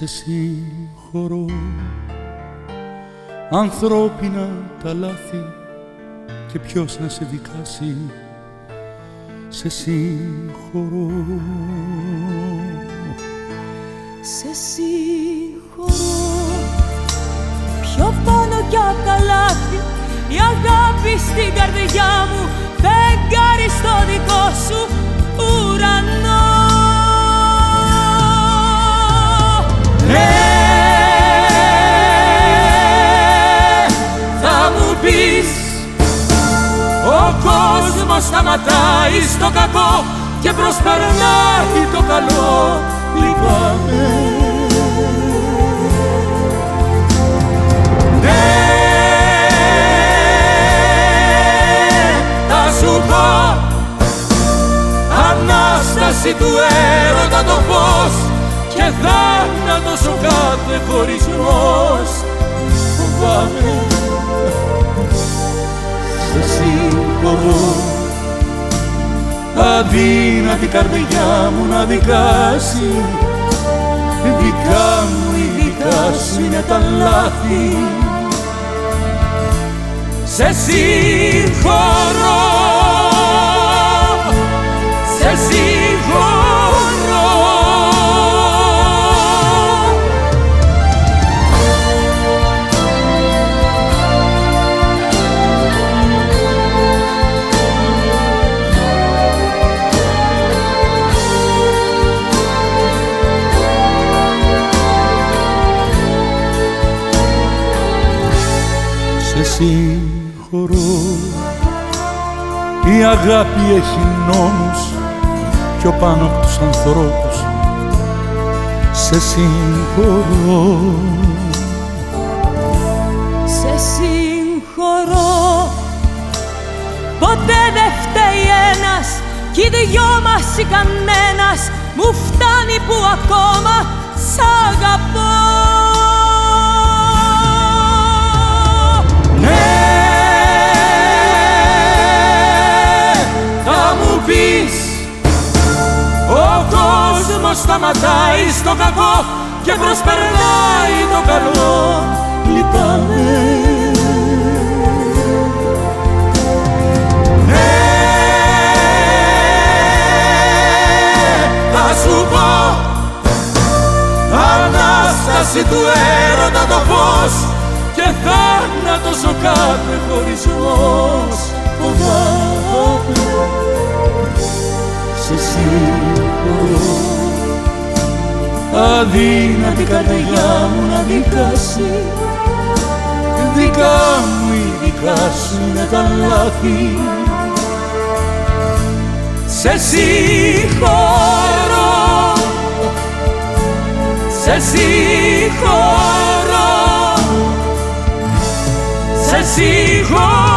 σε συγχωρώ ανθρώπινα τα λάθη και ποιος να σε δικάσει σε συγχωρώ Σε συγχωρώ πιο πάνω κι απ' τα λάθη η αγάπη στην καρδιά μου φεγγάρι στο δικό σταματάει στο κακό και προσπερνάει το καλό. Λυπάμαι Ναι, θα σου πω Ανάσταση του έρωτα το φως και θάνατος ο κάθε χωρισμός αδύνατη καρδιά μου να δικάσει. Δικά μου η δικά σου είναι τα λάθη. Σε συγχωρώ σε συγχωρώ. Η αγάπη έχει νόμους πιο πάνω από τους ανθρώπους σε συγχωρώ. Σε συγχωρώ. Ποτέ δεν φταίει ένας Κι οι δυο μας ή κανένας. Μου φτάνει που ακόμα σ' αγαπώ σταματάει στο κακό και προσπερνάει το καλό. Λυπάμαι. Ναι, θα σου πω Ανάσταση του έρωτα το φως και θάνατος ο κάθε χωρισμός. Φοβάμαι σε συγχωρώ αδύνατη καρδιά μου να δικάσει. Δικά μου ή δικά σου είναι τα λάθη. Σε συγχωρώ. Σε συγχωρώ. Σε συγχωρώ.